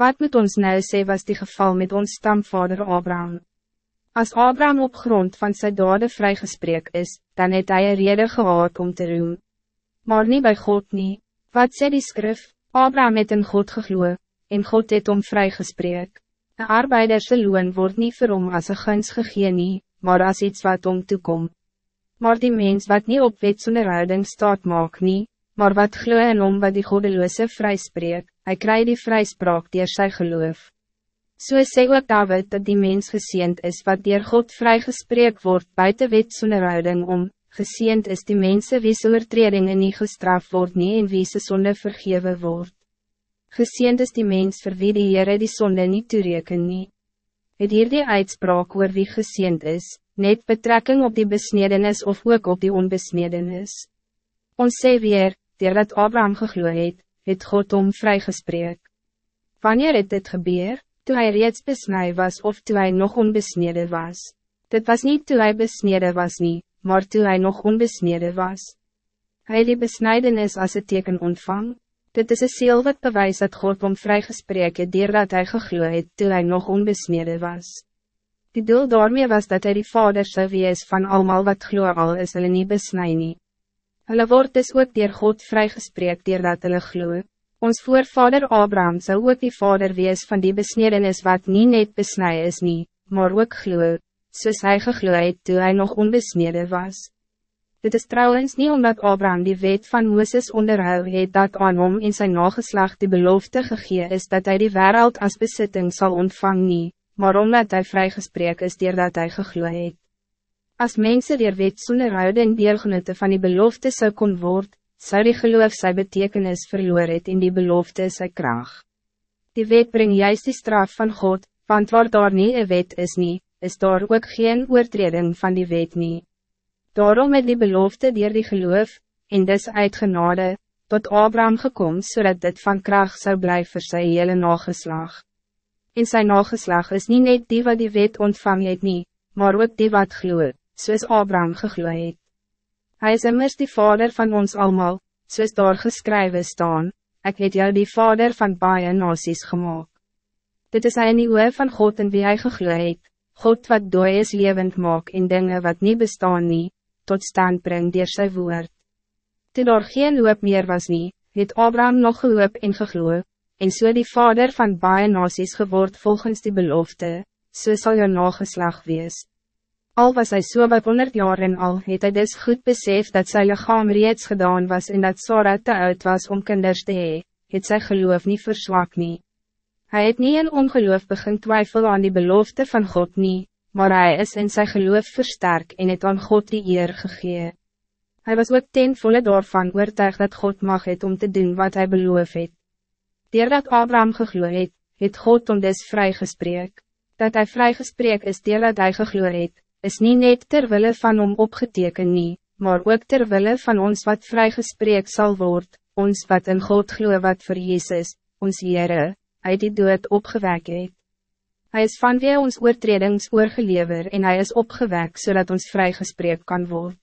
Wat moet ons nou sê was die geval met ons stamvader Abraham? Als Abraham op grond van zijn dade vrijgesprek is, dan het hij een rede gehad om te roem. Maar niet bij God niet. Wat sê die skrif? Abraham het in God gegloe, en God het om vrijgesprek. Een arbeiderse loon wordt niet vir hom as een guns gegee nie, maar als iets wat om toekom. Maar die mens wat niet op wet zonder staat maak nie, maar wat gloe en om wat die godeloose vryspreek, hy kry die vryspraak dier sy geloof. So sê ook David dat die mens geseend is wat dier God vrygespreek word buiten wet sonderhouding om, geseend is die mensen wie sy oortredingen nie gestraf word nie en wie sy sonde vergewe word. Geseend is die mens vir wie die Heere die sonde nie toereken nie. Het hier die uitspraak oor wie geseend is, net betrekking op die besnedenis of ook op die onbesnedenis. Ons sê weer, dat Abraham gegloe het, het God om vrygespreek. Wanneer het dit gebeur, toe hij reeds besnij was of toe hij nog onbesneden was? Dit was niet toe hij besneden was niet, maar toe hij nog onbesneden was. Hij die besnijdenis als het teken ontvang. Dit is een ziel wat bewijst dat God om vrygespreek het dat hij gegloe het toe hij nog onbesneden was. Die doel daarmee was dat hij die vader zou wees van allemaal wat gloe al is hulle nie besnij nie. Hulle word dus ook dier God vrygespreek dier dat hulle gloe. Ons voorvader Abraham zou ook die vader wees van die besnedenis wat niet net besnij is nie, maar ook gloe, soos hy gegloe het toe hy nog onbesneden was. Dit is trouwens niet omdat Abraham die wet van Mooses onderhou het dat aan hom in zijn nageslag die belofte gegee is dat hij die wereld als bezitting zal ontvangen, nie, maar omdat hij vrygespreek is dier dat hy gegloe het. Als mensen die wet zonder houding deelgenote van die belofte zou kon worden, zou die geloof zijn betekenis verloor het in die belofte sy kracht. Die wet brengt juist die straf van God, want waar daar nie een wet is nie, is daar ook geen oortreding van die wet nie. Daarom het die belofte dier die geloof, en dus uit genade, tot Abraham gekom zodat dit van kracht zou blijven vir sy hele nageslag. In zijn nageslag is niet net die wat die wet ontvang het nie, maar ook die wat gloeit soos Abraham gegloe het. Hy is immers die vader van ons allemaal, soos daar geskrywe staan, ik het jou die vader van baie nasies gemaakt. Dit is hy in die oor van God en wie hy gegloe het, God wat dooi is levend maak en dingen wat niet bestaan nie, tot stand bring dier sy woord. Toe daar geen hoop meer was nie, het Abraham nog gehoop en gegloe, en so die vader van baie nasies geword volgens die belofte, so sal jou nageslag wees. Al was hij zo so bij honderd jaar en al, het hij dus goed besef dat zijn lichaam reeds gedaan was en dat Sarah te oud was om kinders te hee, het sy geloof niet verswak nie. Hij het niet in ongeloof begin twijfel aan die belofte van God niet, maar hij is in zijn geloof versterk en het aan God die eer gegee. Hij was ook ten volle daarvan oortuig dat God mag het om te doen wat hij beloof het. Deerdat Abraham gegloe het, het God om des vrygespreek. Dat hij vrygespreek is deerdat hij gegloe het, is niet net terwille van om opgeteken nie, maar ook terwille van ons wat vrygespreek zal worden, ons wat in God gloe wat voor Jezus, ons Heere, uit die dood opgewek het. Hy is van wie ons oortredings oorgelever en hij is opgewek zodat ons vrygespreek kan worden.